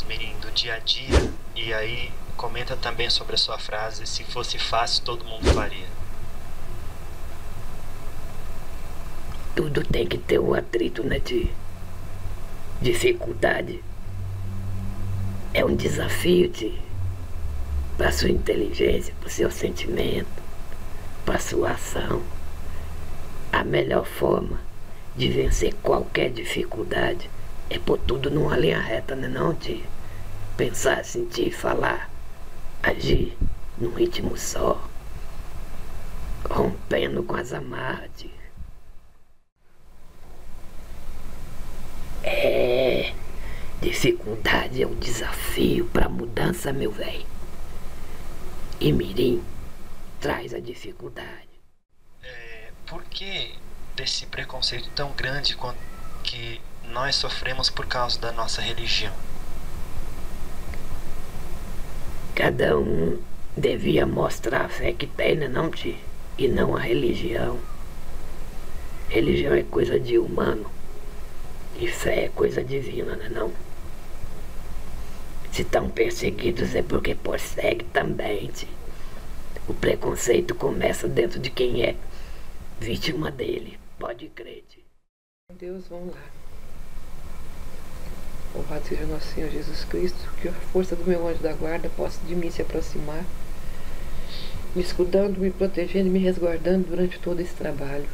Mirim, do dia a dia. E aí comenta também sobre a sua frase: se fosse fácil, todo mundo faria. Tudo tem que ter um atrito, né, de dificuldade. É um desafio de para sua inteligência, para o seu sentimento, para sua ação. A melhor forma de vencer qualquer dificuldade é pôr tudo numa linha reta, né não, de pensar, sentir, falar, agir num ritmo só, rompendo com as amarras. É, dificuldade é um desafio para mudança, meu velho. E Mirim traz a dificuldade. É, por que desse preconceito tão grande que nós sofremos por causa da nossa religião? Cada um devia mostrar a fé que tem, né, não, tio? E não a religião. Religião é coisa de humano. E fé é coisa divina, né, não? Se estão perseguidos é porque persegue também, tio. O preconceito começa dentro de quem é vítima dele. Pode crer, tio. Deus, vamos lá. Louvado seja nosso Senhor Jesus Cristo, que a força do meu anjo da guarda possa de mim se aproximar, me escudando, me protegendo, me resguardando durante todo esse trabalho.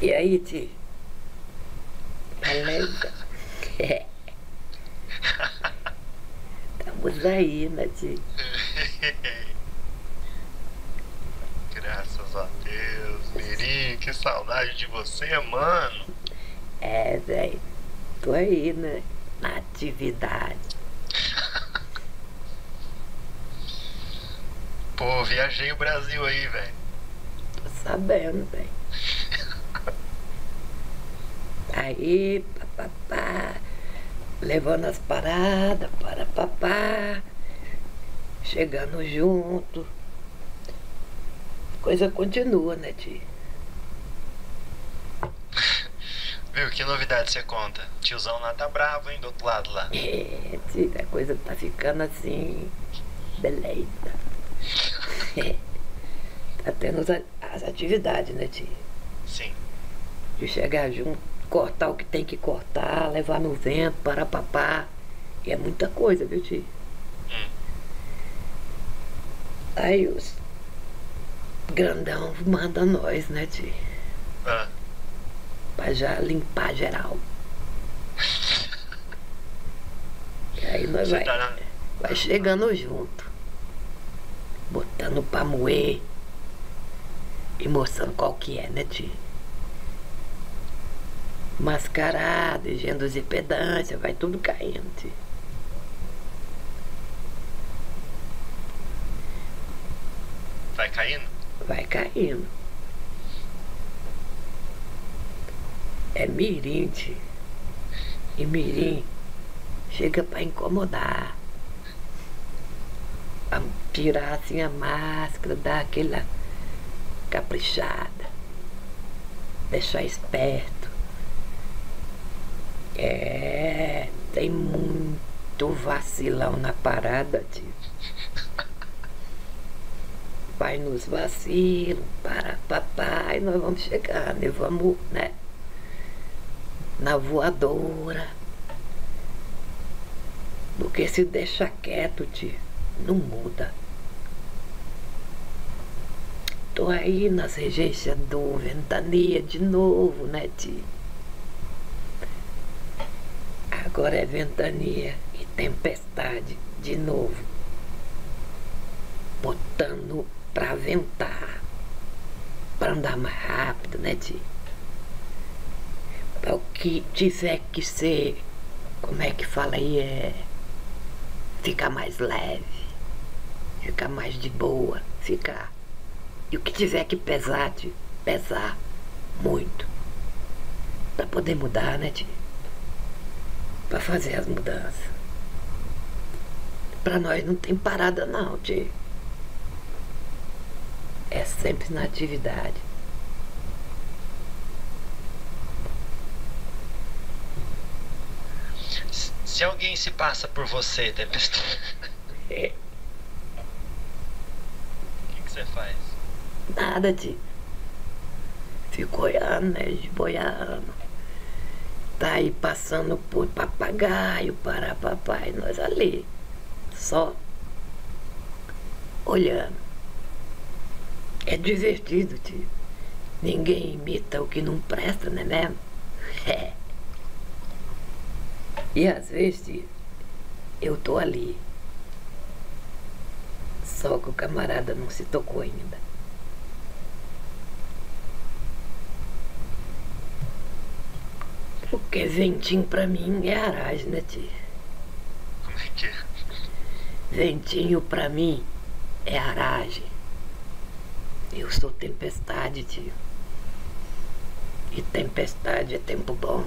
E aí, Ti? Beleza? É. Estamos aí, né, Ti? Graças a Deus, Mirim, que saudade de você, mano. É, velho. Tô aí, né? Na atividade. Pô, viajei o Brasil aí, velho. Tô sabendo, velho. Aí, papapá, levando as paradas, para papá, chegando junto. Coisa continua, né, tio? Viu, que novidade você conta? Tiozão lá tá bravo, hein, do outro lado lá. É, tio, a coisa tá ficando assim, beleza. tá tendo as, as atividades, né, tio? Sim. De chegar junto, cortar o que tem que cortar, levar no vento, para papá. E é muita coisa, viu, tio? Hum. Aí os grandão manda nós, né, tio? Ah, Pra já limpar geral. E aí nós você vai, tá na... vai chegando junto. Botando pra moer. E mostrando qual que é, né, tio? Mascarado, e pedância, vai tudo caindo, tio. Vai caindo? Vai caindo. É mirim, tio. E mirim chega pra incomodar. Pra tirar assim a máscara, dar aquela caprichada. Deixar esperto. É, tem muito vacilão na parada, tio. Vai nos vacilos, para papai, nós vamos chegar, né? Vamos, né? Na voadora. Porque se deixar quieto, tio, não muda. Tô aí nas regências do Ventania de novo, né, tio? Agora é ventania e tempestade de novo. Botando pra ventar. Pra andar mais rápido, né, tio? O que tiver que ser, como é que fala aí, é. Ficar mais leve, ficar mais de boa, ficar. E o que tiver que pesar, tio, pesar muito. Pra poder mudar, né, tio? Pra fazer as mudanças. Pra nós não tem parada não, tio. é sempre na atividade. Se alguém se passa por você, Tempestade, É, o que, que você faz? nada de. Fico olhando, né? Boiando. Tá aí passando por papagaio, para papai, nós ali. Só olhando. É divertido, tio. Ninguém imita o que não presta, não é mesmo? É. E às vezes, tio, eu tô ali. Só que o camarada não se tocou ainda. Porque ventinho pra mim é aragem, né, tio? Como é que é? Ventinho pra mim é aragem. Eu sou tempestade, tio. E tempestade é tempo bom.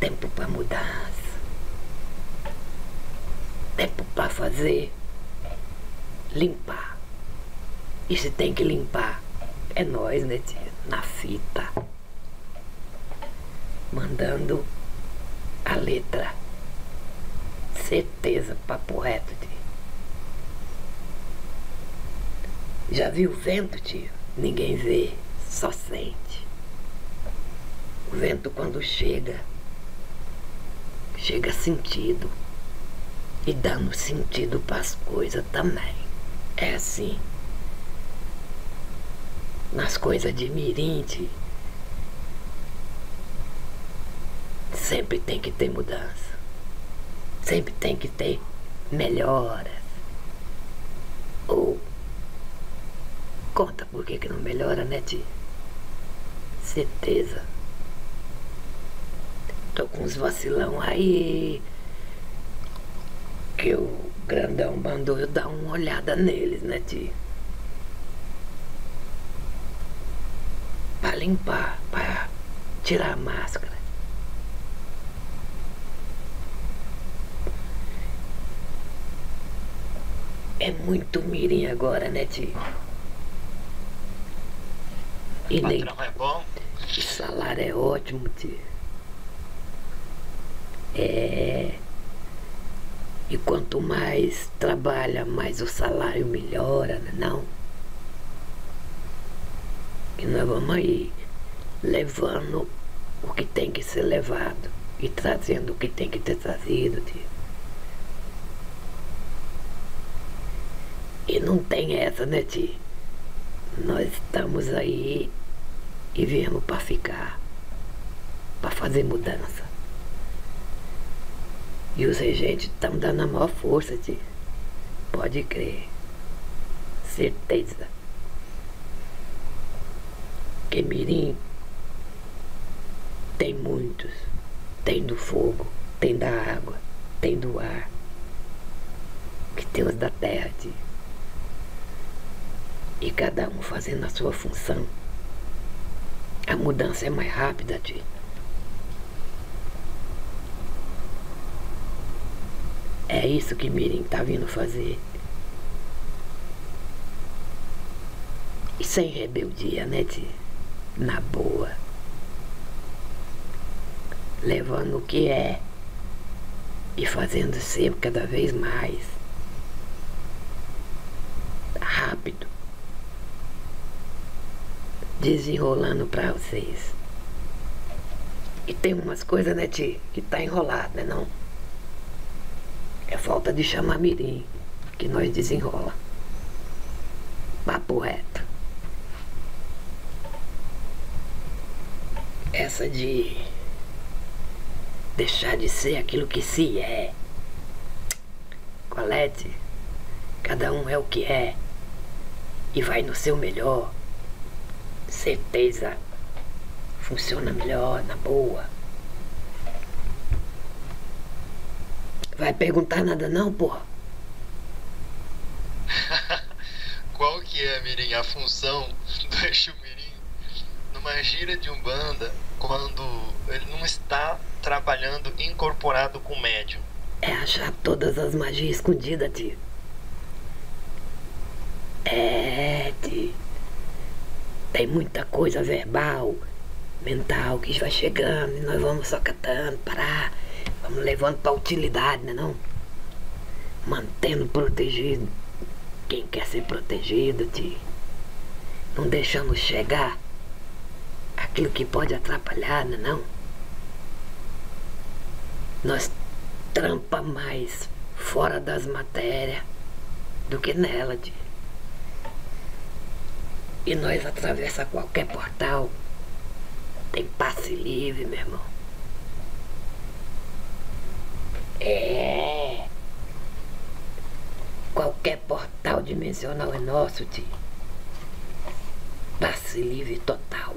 Tempo pra mudança. Tempo pra fazer. Limpar. E se tem que limpar, é nós, né, tio? Na fita. Mandando a letra certeza, papo reto, tio. Já viu o vento, tio? Ninguém vê, só sente. O vento quando chega, chega sentido. E dando sentido pras coisas também. É assim. Nas coisas de mirim, tio, sempre tem que ter mudança. Sempre tem que ter melhoras. Ou conta por que, que não melhora, né, Ti? Certeza. Tô com uns vacilão aí. Que o grandão mandou eu dar uma olhada neles, né, Ti? Pra limpar, pra tirar a máscara. É muito mirim agora, né, tio? E nem Patrão é bom? o salário é ótimo, tio. É. E quanto mais trabalha, mais o salário melhora, né não? E nós vamos aí levando o que tem que ser levado e trazendo o que tem que ter trazido, tio. E não tem essa, né, tio? Nós estamos aí e viemos para ficar, para fazer mudança. E os regentes estão dando a maior força, tio. Pode crer. Certeza. Que Mirim tem muitos. Tem do fogo, tem da água, tem do ar. Que tem os da terra, tio e cada um fazendo a sua função, a mudança é mais rápida, tio. É isso que Mirim tá vindo fazer. E sem rebeldia, né, tio? Na boa. Levando o que é e fazendo sempre cada vez mais. Rápido desenrolando pra vocês. E tem umas coisas, né, Ti, que tá enrolado, né não? É falta de chamar mirim que nós desenrola. Papo reto. Essa de deixar de ser aquilo que se é. Colete, cada um é o que é e vai no seu melhor certeza funciona melhor, na boa. Vai perguntar nada não, porra? Qual que é, Mirim, a função do Exu Mirim numa gira de Umbanda quando ele não está trabalhando incorporado com o médium? É achar todas as magias escondidas, tio. É, de. Tem muita coisa verbal, mental que vai chegando e nós vamos só catando, parar, vamos levando pra utilidade, né não? Mantendo protegido quem quer ser protegido, de não deixando chegar aquilo que pode atrapalhar, né não? Nós trampa mais fora das matérias do que nela, de e nós atravessa qualquer portal. Tem passe livre, meu irmão. É. Qualquer portal dimensional é nosso, tio. Passe livre total.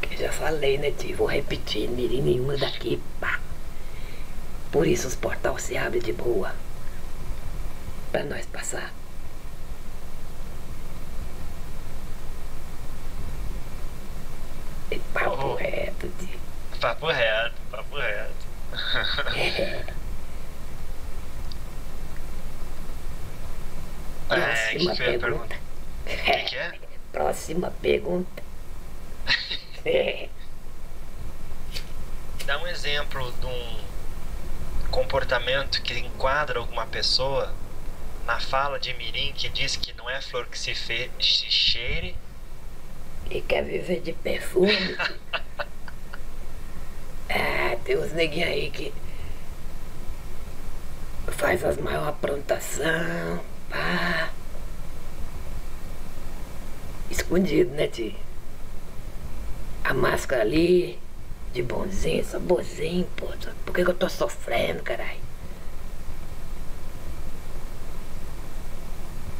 Que já falei, né, tio? Vou repetir, mirim nenhuma daqui, pá. Por isso os portais se abrem de boa. Para nós passar. Papo Oh. reto, tio. Papo reto, papo reto. É, que Próxima foi a pergunta. pergunta? O que, que é? Próxima pergunta. É. Dá um exemplo de um comportamento que enquadra alguma pessoa na fala de Mirim que diz que não é flor que se, fe se cheire. Quer viver de perfume? ah, tem uns neguinhos aí que faz as maiores aprontação, pá. Escondido, né, tio? A máscara ali, de bonzinho, só bonzinho, pô. Por que, que eu tô sofrendo, caralho?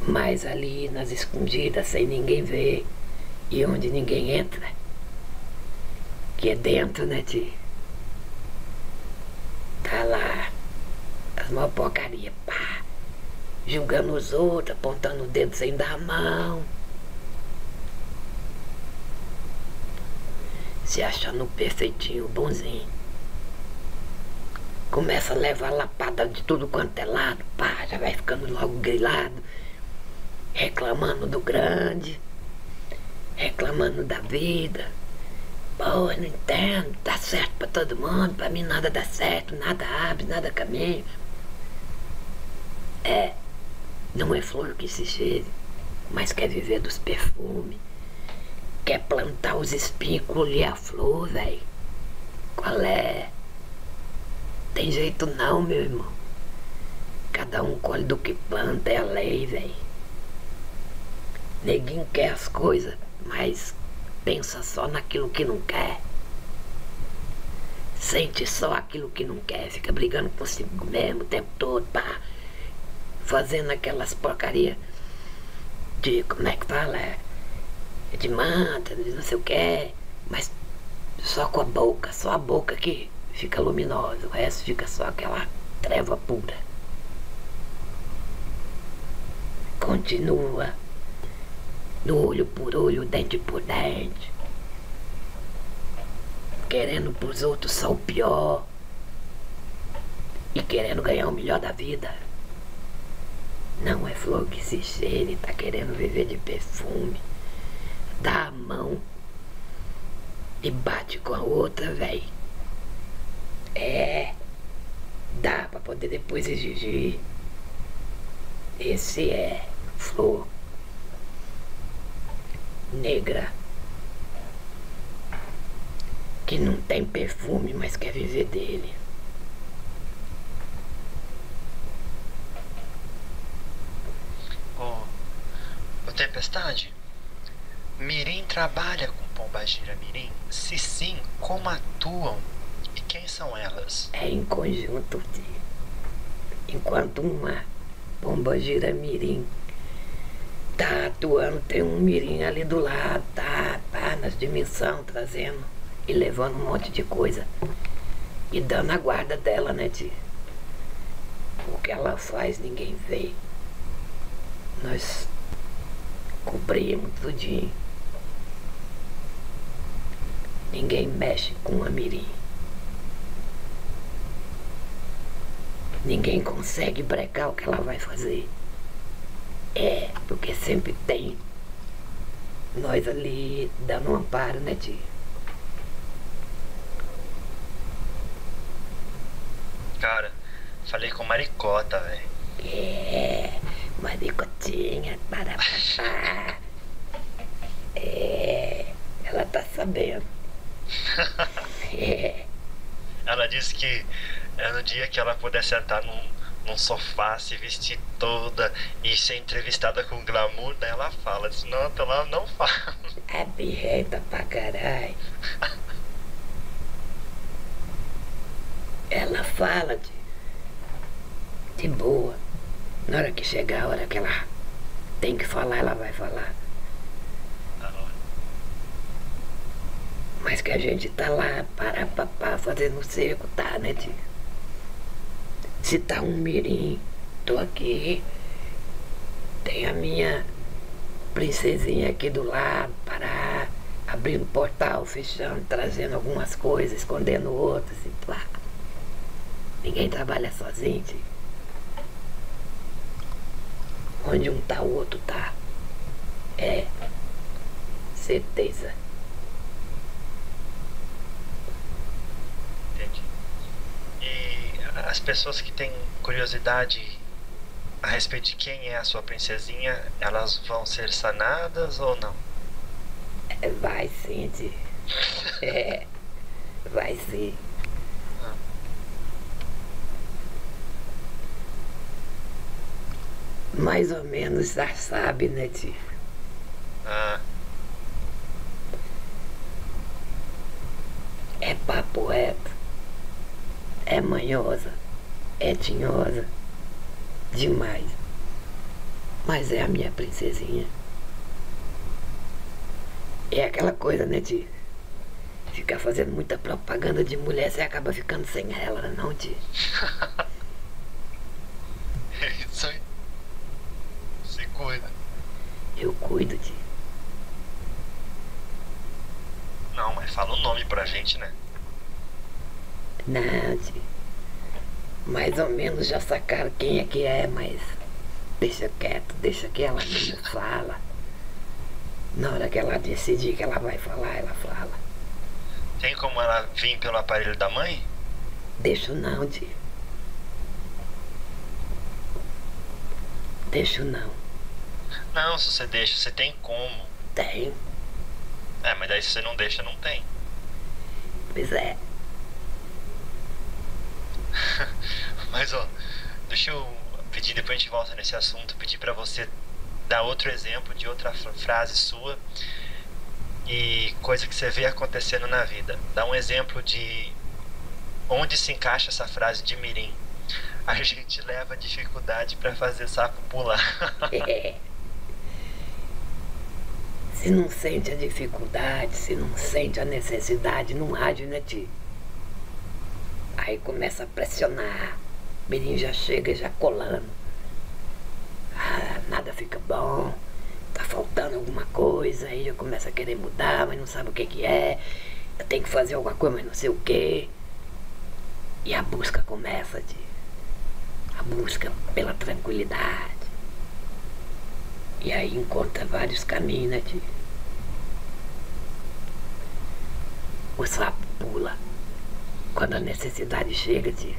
Mas ali nas escondidas, sem ninguém ver, e onde ninguém entra, que é dentro, né, tio? Tá lá, as maiores porcaria, pá, julgando os outros, apontando o dedo sem dar a mão. Se achando perfeitinho, bonzinho. Começa a levar lapada de tudo quanto é lado, pá, já vai ficando logo grilado, reclamando do grande reclamando da vida. Pô, não entendo, dá certo pra todo mundo, pra mim nada dá certo, nada abre, nada caminha. É, não é flor que se cheire, mas quer viver dos perfumes. Quer plantar os espinhos e a flor, velho. Qual é? Tem jeito não, meu irmão. Cada um colhe do que planta, é a lei, velho. Neguinho quer as coisas, mas pensa só naquilo que não quer. Sente só aquilo que não quer, fica brigando consigo mesmo o tempo todo, pá. Fazendo aquelas porcaria de, como é que fala? É, de manta, de não sei o que, mas só com a boca, só a boca que fica luminosa, o resto fica só aquela treva pura. Continua olho por olho, dente por dente, querendo pros outros só o pior e querendo ganhar o melhor da vida. Não é flor que se cheire, tá querendo viver de perfume. Dá a mão e bate com a outra, véi. É, dá pra poder depois exigir. Esse é flor negra que não tem perfume, mas quer viver dele. Ô, ô Tempestade, Mirim trabalha com Pombagira Mirim? Se sim, como atuam? E quem são elas? É em conjunto de. Enquanto uma bomba gira mirim tá atuando, tem um mirim ali do lado, tá, tá nas dimensões, trazendo e levando um monte de coisa. E dando a guarda dela, né, tia? O que ela faz ninguém vê. Nós cobrimos tudinho. Ninguém mexe com a mirim. Ninguém consegue brecar o que ela vai fazer. É, porque sempre tem nós ali dando um amparo, né, tio? Cara, falei com maricota, velho. É, maricotinha, para papá. É, ela tá sabendo. É, Ela disse que é no dia que ela puder sentar num, num sofá, se vestir toda e ser entrevistada com glamour, daí ela fala. Senão até lá não fala. é birrenta pra caralho. Ela fala de, de boa. Na hora que chegar a hora que ela tem que falar, ela vai falar. Mas que a gente tá lá, para papá, fazendo cerco, tá, né, tio? Se tá um mirim, tô aqui. Tem a minha princesinha aqui do lado, parar, abrindo portal, fechando, trazendo algumas coisas, escondendo outras e pá. Ninguém trabalha sozinho, tio. Onde um tá, o outro tá. É. Certeza. Entendi. E as pessoas que têm curiosidade a respeito de quem é a sua princesinha, elas vão ser sanadas ou não? Vai sim, tio. É. Vai sim. Mais ou menos já sabe, né, tio? Ah, É papo reto. É manhosa. É tinhosa. Demais. Mas é a minha princesinha. É aquela coisa, né, tio? Ficar fazendo muita propaganda de mulher, você acaba ficando sem ela, não, tio? é isso aí. Se cuida. Eu cuido, tio. Não, mas fala o nome pra gente, né? Não. Mais ou menos já sacaram quem é que é, mas deixa quieto, deixa que ela mesmo fala. Na hora que ela decidir que ela vai falar, ela fala. Tem como ela vir pelo aparelho da mãe? Deixo não, tio. Deixo não. Não, se você deixa, você tem como. Tenho. É, mas daí se você não deixa, não tem. Pois é. Mas ó, deixa eu pedir, depois a gente volta nesse assunto, pedir pra você dar outro exemplo de outra fra- frase sua e coisa que você vê acontecendo na vida. Dá um exemplo de onde se encaixa essa frase de mirim. A gente leva dificuldade pra fazer sapo pular. É. Se não sente a dificuldade, se não sente a necessidade, não age, né, tio? Aí começa a pressionar. O menino já chega já colando. Ah, nada fica bom. Tá faltando alguma coisa. Aí já começa a querer mudar, mas não sabe o que que é. Tem que fazer alguma coisa, mas não sei o que. E a busca começa, tio. A busca pela tranquilidade. E aí encontra vários caminhos, né? O sapo pula. Quando a necessidade chega, tio.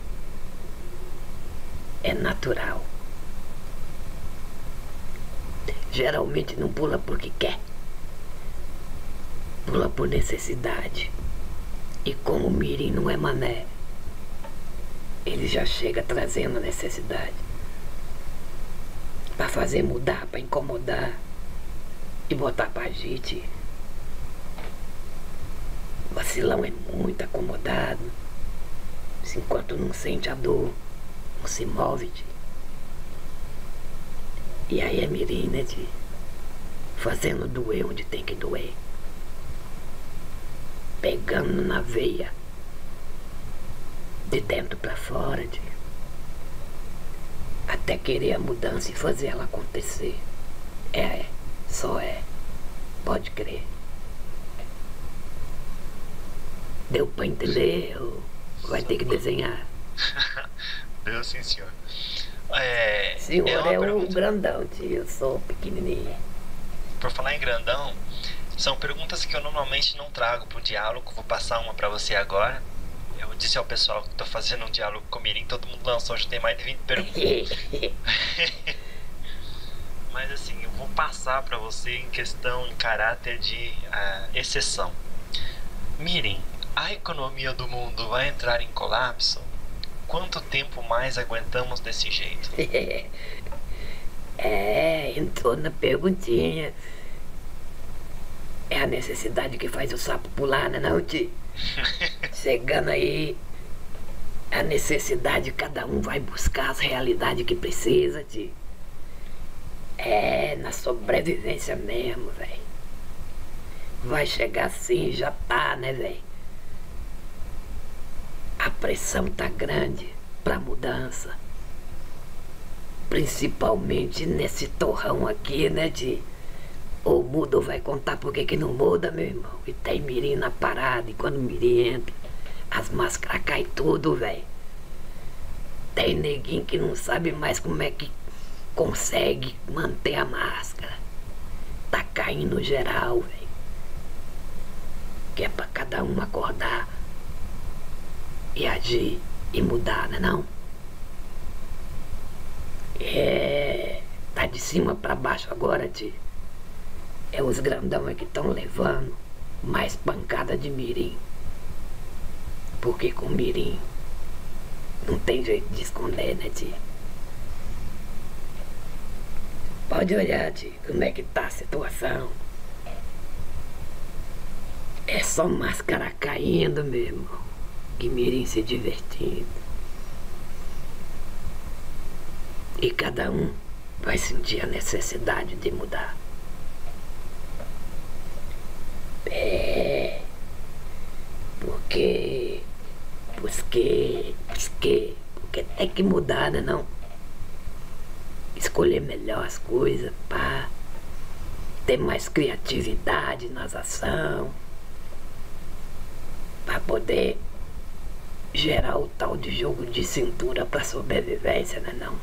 É natural. Geralmente não pula porque quer. Pula por necessidade. E como o mirim não é mané, ele já chega trazendo a necessidade pra fazer mudar, pra incomodar e botar pra gente. Vacilão é muito acomodado. Se enquanto não sente a dor, não se move. tio. E aí é mirim, né, tio? Fazendo doer onde tem que doer. Pegando na veia. De dentro pra fora, tio até querer a mudança e fazer ela acontecer. É, só é. Pode crer. Deu pra entender ou vai ter que desenhar? Deu sim, senhor. É, Senhor é é, o grandão, tio. Eu sou pequenininho. Por falar em grandão, são perguntas que eu normalmente não trago pro diálogo. Vou passar uma pra você agora. Eu disse ao pessoal que tô fazendo um diálogo com o Mirim, todo mundo lançou, já tem mais de 20 perguntas. Mas assim, eu vou passar pra você em questão, em caráter de ah, exceção. Mirim, a economia do mundo vai entrar em colapso? Quanto tempo mais aguentamos desse jeito? É, entrou na perguntinha. É a necessidade que faz o sapo pular, né não, tio? Chegando aí, a necessidade, cada um vai buscar as realidades que precisa, tio. É, na sobrevivência mesmo, velho. Vai chegar assim, já tá, né, velho? A pressão tá grande pra mudança. Principalmente nesse torrão aqui, né, de ou muda ou vai contar por que não muda, meu irmão. E tem mirim na parada, e quando o mirim entra, as máscaras caem tudo, velho. Tem neguinho que não sabe mais como é que consegue manter a máscara. Tá caindo geral, velho. Que é pra cada um acordar e agir e mudar, né não? É. Tá de cima pra baixo agora, tio. É os grandão é que estão levando mais pancada de mirim. Porque com mirim não tem jeito de esconder, né, tio? Pode olhar, tio, como é que tá a situação. É só máscara caindo, meu irmão. E mirim se divertindo. E cada um vai sentir a necessidade de mudar. É. Porque. Porque. Porque. Porque tem que mudar, né não? Escolher melhor as coisas, pá. Ter mais criatividade nas ações. Pra poder gerar o tal de jogo de cintura pra sobrevivência, né não?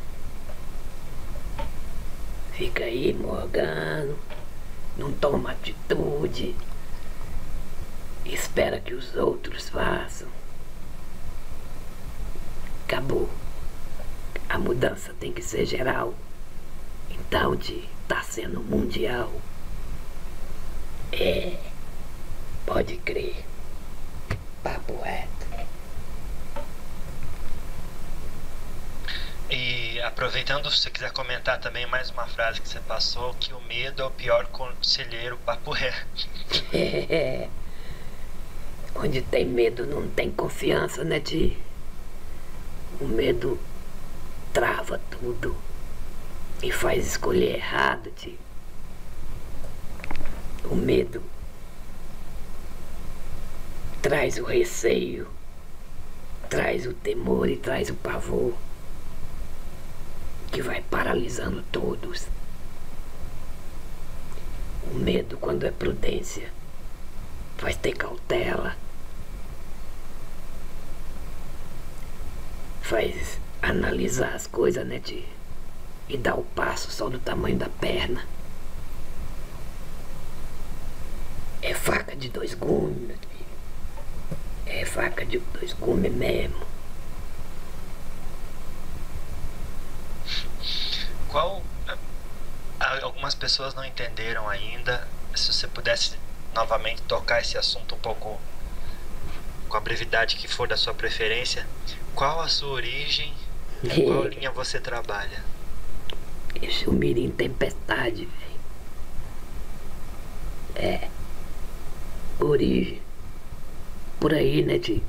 Fica aí morgando, não toma atitude, espera que os outros façam. Acabou. A mudança tem que ser geral. Então de tá sendo mundial. É. Pode crer. Papo reto. E aproveitando, se você quiser comentar também mais uma frase que você passou, que o medo é o pior conselheiro papo reto. É. Onde tem medo não tem confiança, né, Ti? O medo trava tudo e faz escolher errado, Ti. O medo traz o receio, traz o temor e traz o pavor que vai paralisando todos. O medo, quando é prudência, faz ter cautela, faz analisar as coisas, né, de, e dar o passo só do tamanho da perna. É faca de dois gumes. É faca de dois gumes mesmo. Qual. Algumas pessoas não entenderam ainda. Se você pudesse novamente tocar esse assunto um pouco com a brevidade que for da sua preferência, qual a sua origem e qual linha você trabalha? Esse é o mirim tempestade, velho. É. Origem. Por aí, né, tio?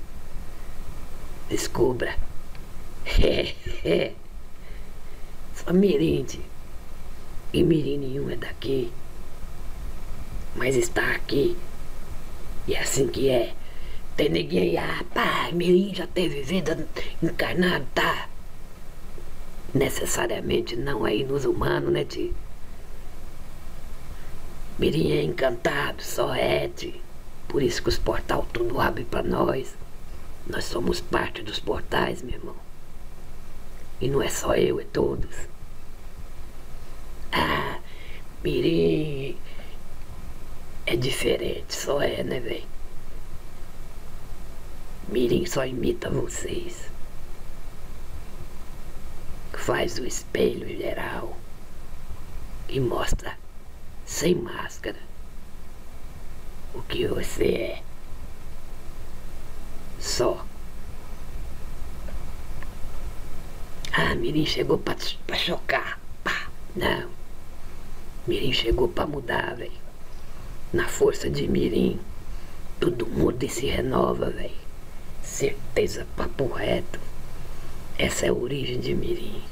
Descubra. É, é. Mirim, tio. E mirim nenhum é daqui. Mas está aqui. E é assim que é. Tem ninguém aí, ah, pá, mirim já teve vida encarnado, tá? necessariamente não aí nos humanos, né, tio? Mirim é encantado, só é, tio. Por isso que os portais tudo abrem pra nós. Nós somos parte dos portais, meu irmão. E não é só eu, é todos. Ah, Mirim é diferente, só é, né, velho? Mirim só imita vocês. Faz o espelho geral e mostra sem máscara o que você é. Só. Ah, Mirim chegou pra, pra chocar. Pá, não. Mirim chegou pra mudar, velho. Na força de Mirim, tudo muda e se renova, velho. Certeza, papo reto. Essa é a origem de Mirim.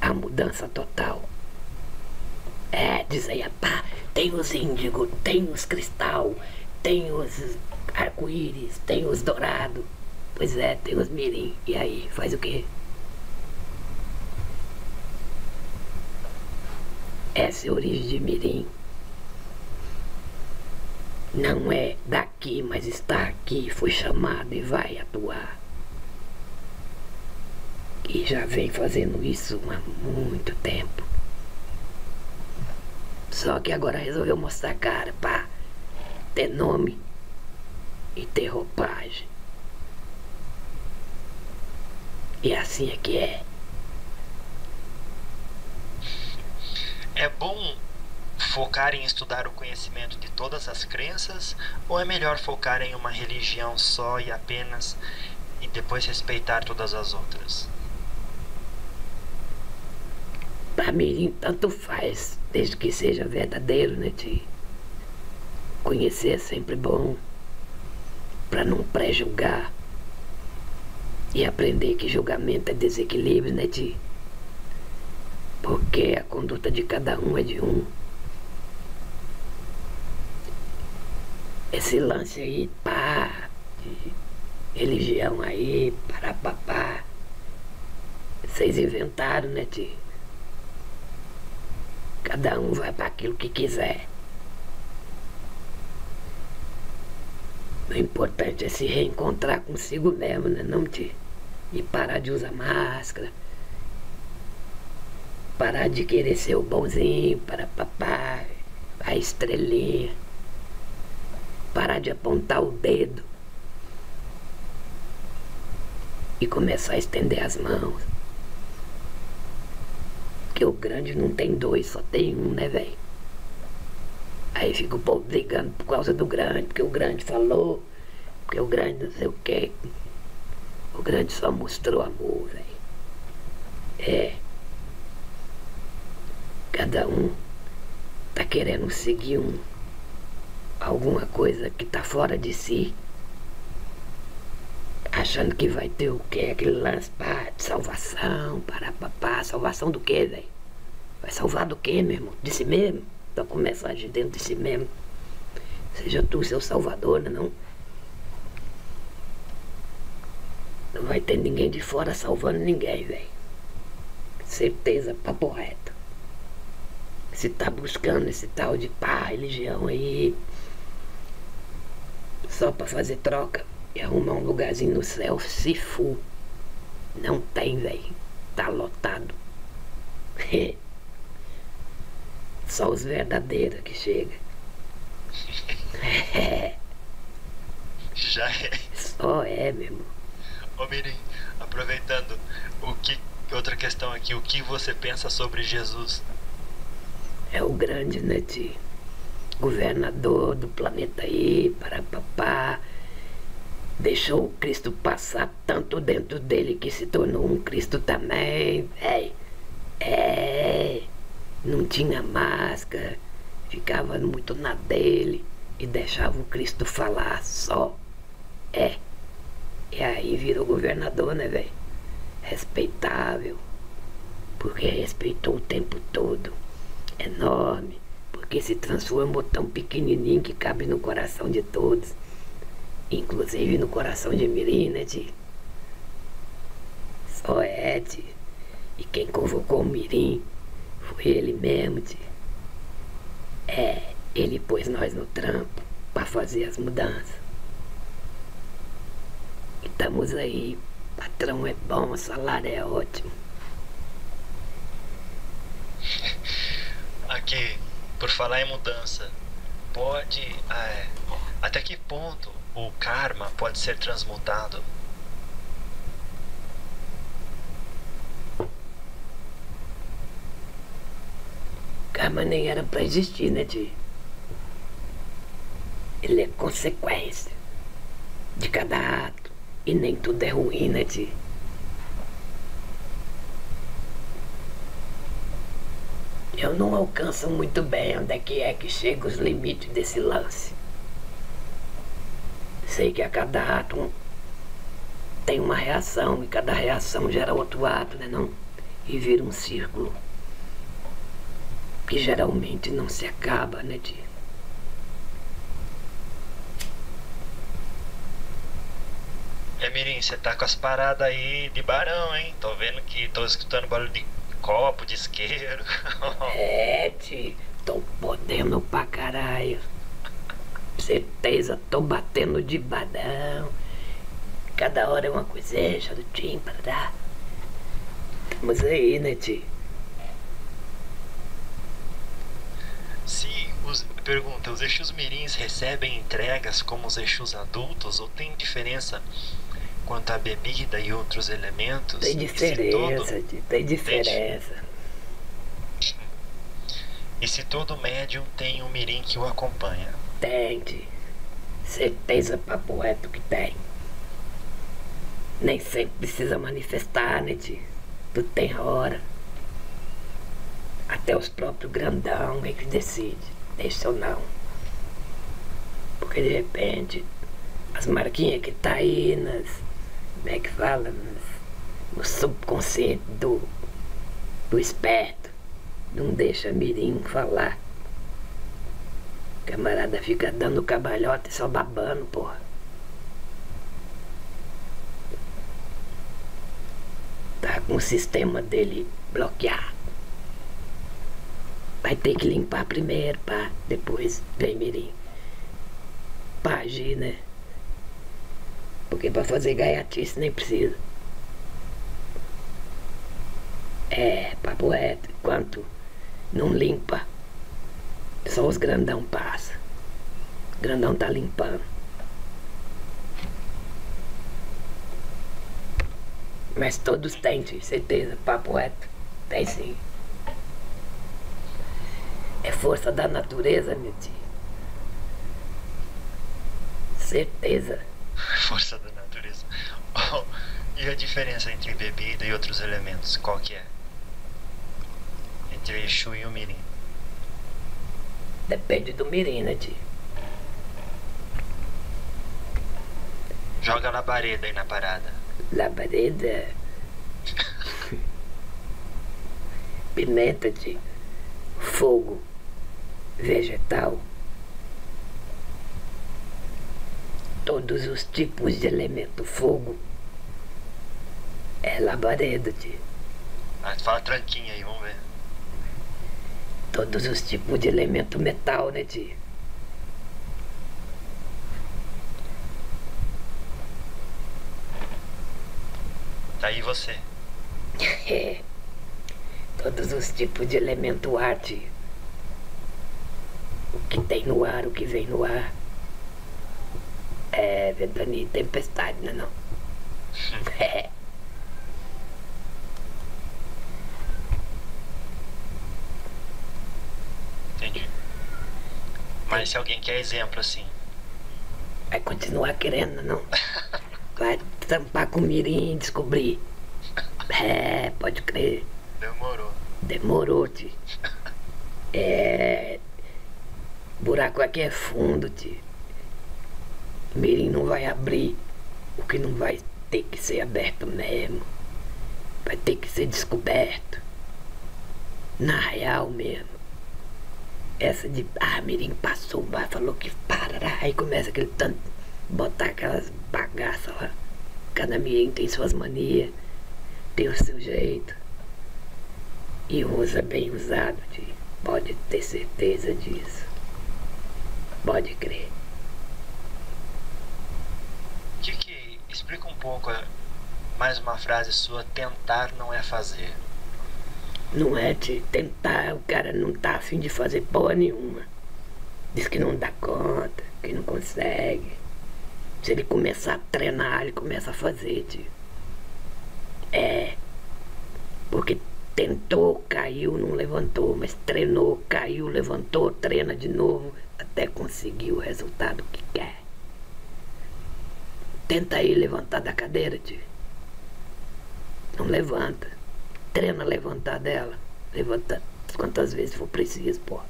A mudança total. É, diz aí, pá, tem os índigo, tem os cristal, tem os arco-íris, tem os dourados. Pois é, tem os mirim. E aí, faz o quê? Essa é a origem de mirim. Não é daqui, mas está aqui, foi chamado e vai atuar. E já vem fazendo isso há muito tempo. Só que agora resolveu mostrar cara pra ter nome e ter roupagem. E assim é que é. É bom focar em estudar o conhecimento de todas as crenças ou é melhor focar em uma religião só e apenas e depois respeitar todas as outras? Pra mim, tanto faz, desde que seja verdadeiro, né, tio? Conhecer é sempre bom, para não pré-julgar e aprender que julgamento é desequilíbrio, né, tio? Porque a conduta de cada um é de um. Esse lance aí, pá, de religião aí, parapapá. Vocês inventaram, né, tio? Cada um vai para aquilo que quiser. O importante é se reencontrar consigo mesmo, né? Não te. E parar de usar máscara. Parar de querer ser o bonzinho para papai, a estrelinha. Parar de apontar o dedo. E começar a estender as mãos. Porque o grande não tem dois, só tem um, né, velho? Aí fica o povo brigando por causa do grande, porque o grande falou, porque o grande não sei o quê. O grande só mostrou amor, velho. É. Cada um tá querendo seguir um alguma coisa que tá fora de si. Achando que vai ter o quê? Aquele lance pá, de salvação, para papá. Salvação do quê, velho? Vai salvar do quê, meu irmão? De si mesmo? Então começa a agir dentro de si mesmo. Seja tu seu salvador, né, não? Não vai ter ninguém de fora salvando ninguém, velho. Certeza, papo reto. Se tá buscando esse tal de pá, religião aí, só pra fazer troca e arrumar um lugarzinho no céu, se for. Não tem, velho. Tá lotado. Só os verdadeiros que chegam. Já é. Só é, meu irmão. Ô Mirim, aproveitando, o que. Outra questão aqui, o que você pensa sobre Jesus? É o grande, né, tio? Governador do planeta aí, para papá. Deixou o Cristo passar tanto dentro dele que se tornou um Cristo também. É. É não tinha máscara, ficava muito na dele e deixava o Cristo falar só. É. E aí virou governador, né, velho? Respeitável. Porque respeitou o tempo todo enorme, porque se transformou tão pequenininho que cabe no coração de todos, inclusive no coração de Mirinade. Só Ed, e quem convocou o Mirim foi ele mesmo, de. É, ele pôs nós no trampo para fazer as mudanças. E estamos aí, patrão é bom, salário é ótimo. Aqui, por falar em mudança, pode. Ah, é, até que ponto o karma pode ser transmutado? Karma nem era pra existir, né, tio? Ele é consequência de cada ato. E nem tudo é ruim, né, tio? Eu não alcanço muito bem onde é que é que chegam os limites desse lance. Sei que a cada ato tem uma reação e cada reação gera outro ato, né não? E vira um círculo. Que geralmente não se acaba, né, tio? É, Mirim, você tá com as paradas aí de barão, hein? Tô vendo que tô escutando barulho de copo, de isqueiro. É, tio, tô podendo pra caralho. Certeza, tô batendo de badão. Cada hora é uma coiseja do tímpano, Estamos aí, né, tio? Se os, pergunta, os Exus mirins recebem entregas como os Exus adultos ou tem diferença quanto à bebida e outros elementos? Tem todo- diferença, tio, tem diferença. E se todo médium tem um mirim que o acompanha? Tem. Certeza papo reto que tem. Nem sempre precisa manifestar, né, tio? Tudo tem hora. Até os próprios grandão é que decide. Deixa ou não. Porque de repente, as marquinhas que tá aí nas. Como é que fala? No subconsciente do, do esperto. Não deixa mirim falar. Camarada fica dando cabalhota e só babando, porra. Tá com o sistema dele bloqueado. Vai ter que limpar primeiro, pá. Depois vem mirim. Pra agir, né? Porque pra fazer gaiatice nem precisa. É, papo reto. Enquanto não limpa, só os grandão passa. Grandão tá limpando. Mas todos têm, certeza, papo reto. Tem sim. É força da natureza, meu tio. Certeza. Força da natureza. Oh, e a diferença entre bebida e outros elementos? Qual que é? Entre Exu e o mirim? Depende do mirim, né, tio? Joga labareda aí na parada. Labareda. Pimenta, tio. Fogo. Vegetal. Todos os tipos de elemento fogo. É labareda, tio. Ah, fala tranquinho aí, vamos ver. Todos os tipos de elemento metal, né, tio? Tá aí você. É. Todos os tipos de elemento ar, tio. O que tem no ar, o que vem no ar. É ventania e tempestade, né não? É. Entendi. Mas se alguém quer exemplo assim, Vai continuar querendo, não? Vai tampar com mirim e descobrir. É, pode crer. demorou. Demorou, tio. É. Buraco aqui é fundo, tio. Mirim não vai abrir. O que não vai ter que ser aberto mesmo. Vai ter que ser descoberto. Na real mesmo. Essa de. Ah, Mirim passou, mas falou que para. Aí começa aquele tanto. Botar aquelas bagaças lá. Cada Mirim tem suas manias. Tem o seu jeito. E usa bem usado, tio. Pode ter certeza disso. Pode crer. Que que explica um pouco é, mais uma frase sua, tentar não é fazer. Não é de tentar, o cara não tá afim de fazer porra nenhuma. Diz que não dá conta, que não consegue. Se ele começar a treinar, ele começa a fazer, tio. É. Porque tentou, caiu, não levantou, mas treinou, caiu, levantou, treina de novo, até conseguir o resultado que quer. Tenta aí levantar da cadeira, tio. Não levanta. Treina levantar dela. Levanta quantas vezes for preciso, pô.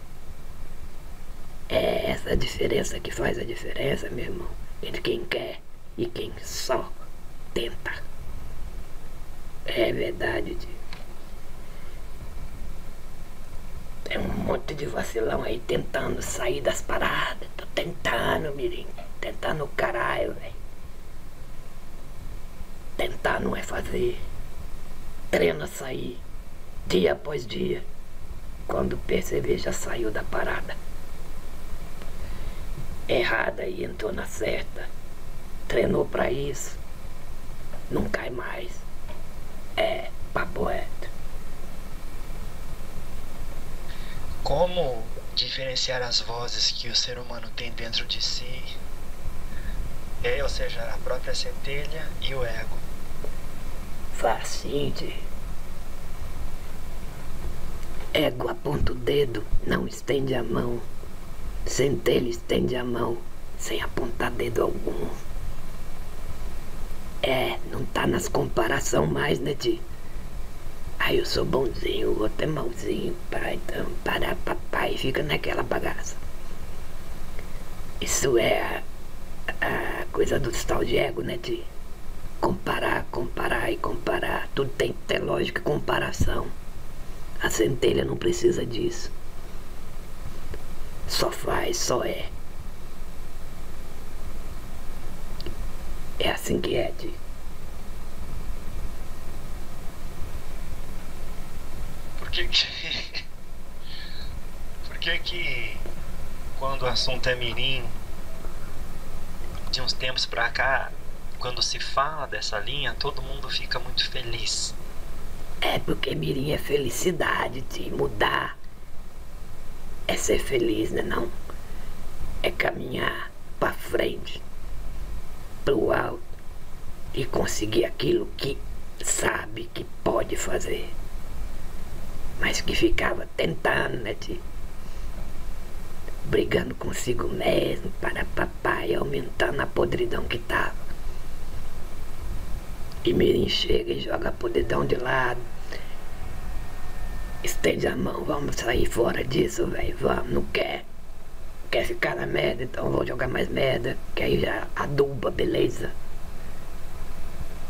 É essa diferença que faz a diferença, meu irmão, entre quem quer e quem só tenta. É verdade, tio. Tem um monte de vacilão aí tentando sair das paradas. Tô tentando, mirim. Tentando o caralho, velho. Tentar não é fazer. Treina sair. Dia após dia. Quando perceber, já saiu da parada. Errada e entrou na certa. Treinou pra isso. Não cai mais. É, papo reto. Como diferenciar as vozes que o ser humano tem dentro de si? É, ou seja, a própria centelha e o ego. Facinho, tio. Ego aponta o dedo, não estende a mão. Centelha estende a mão, sem apontar dedo algum. É, não tá nas comparação mais, né, tio? Aí eu sou bonzinho, o outro é malzinho, pai, então para papai, fica naquela bagaça. Isso é a, a coisa do tal de ego, né, tio? Comparar, comparar e comparar. Tudo tem que ter lógica e comparação. A centelha não precisa disso. Só faz, só é. É assim que é, tio. Por que que. Por que que. Quando o assunto é mirim, de uns tempos pra cá, quando se fala dessa linha, todo mundo fica muito feliz. É porque mirim é felicidade, de mudar. É ser feliz, né não? É caminhar pra frente, pro alto e conseguir aquilo que sabe que pode fazer. Mas que ficava tentando, né, tio? Brigando consigo mesmo para papai, aumentando a podridão que tava. E Mirim chega e joga a podridão de lado. Estende a mão, vamos sair fora disso, velho. Vamos, não quer. Quer ficar na merda, então vou jogar mais merda. Que aí já aduba, beleza.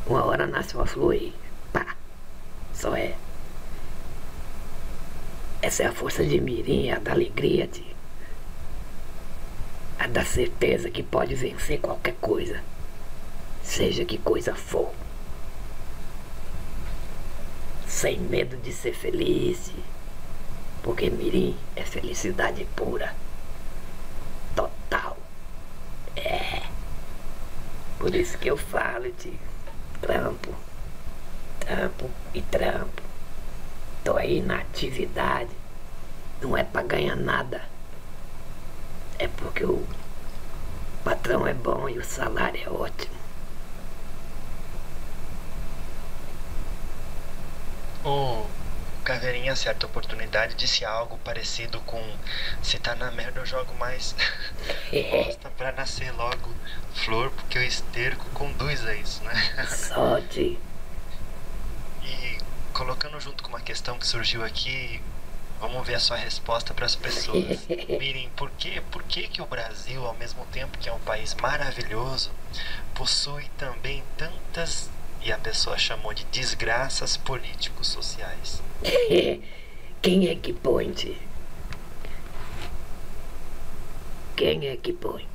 Uma hora nasce uma flor e pá. Só é. Essa é a força de Mirim, a da alegria, tio. A da certeza que pode vencer qualquer coisa. Seja que coisa for sem medo de ser feliz, porque Mirim é felicidade pura, total. É. Por isso que eu falo de trampo, trampo e trampo. Tô aí na atividade, não é pra ganhar nada. É porque o patrão é bom e o salário é ótimo. O Caveirinha, certa oportunidade, disse algo parecido com: Se tá na merda, eu jogo mais bosta pra nascer logo flor, porque o esterco conduz a isso, né? Sorte. E colocando junto com uma questão que surgiu aqui, vamos ver a sua resposta para as pessoas. Mirim, por que, por que que o Brasil, ao mesmo tempo que é um país maravilhoso, possui também tantas e a pessoa chamou de desgraças políticos sociais. Quem é que põe? -te? Quem é que põe?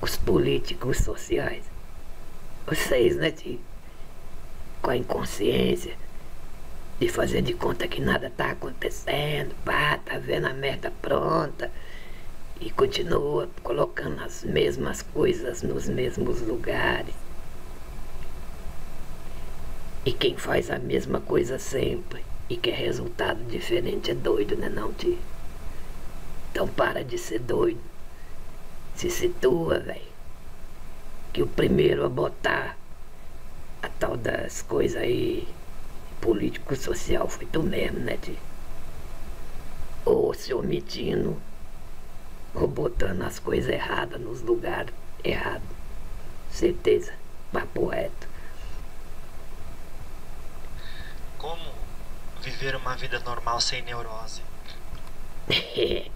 Os políticos sociais. Vocês, né, tio? Com a inconsciência de fazer de conta que nada tá acontecendo, pá, tá vendo a merda pronta e continua colocando as mesmas coisas nos mesmos lugares. E quem faz a mesma coisa sempre e quer resultado diferente é doido, né não, tio? Então para de ser doido. Se situa, velho. Que o primeiro a botar a tal das coisas aí político-social foi tu mesmo, né, tio? Ou se omitindo, ou botando as coisas erradas nos lugares errados. Certeza, papo reto. Como viver uma vida normal sem neurose?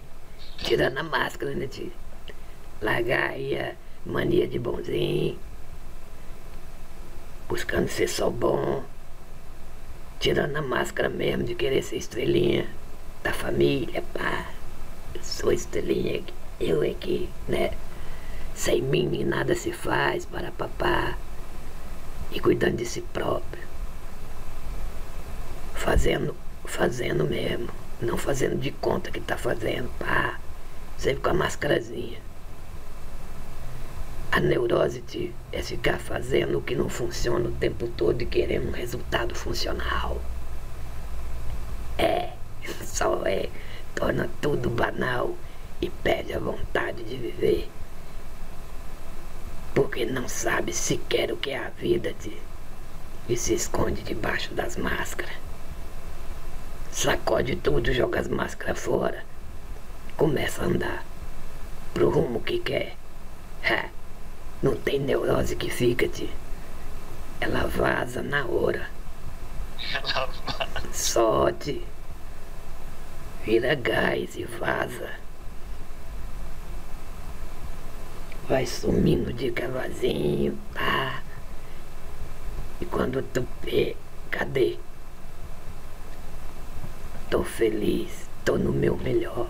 Tirando a máscara, né, tio? Largar aí a mania de bonzinho. Buscando ser só bom. Tirando a máscara mesmo de querer ser estrelinha da família, pá. Eu sou estrelinha, eu é que, né? Sem mim nada se faz para papá. E cuidando de si próprio. Fazendo, fazendo mesmo. Não fazendo de conta que tá fazendo, pá. Sempre com a máscarazinha. A neurose tio, é ficar fazendo o que não funciona o tempo todo e querendo um resultado funcional. É, só é, torna tudo banal e perde a vontade de viver. Porque não sabe sequer o que é a vida tio, e se esconde debaixo das máscaras. Sacode tudo, joga as máscaras fora, começa a andar pro rumo que quer. Ha. Não tem neurose que fica, tio. Ela vaza na hora. Ela vaza. Solte. Vira gás e vaza. Vai sumindo de cavazinho, pá. E quando tu vê, cadê? Tô feliz, tô no meu melhor.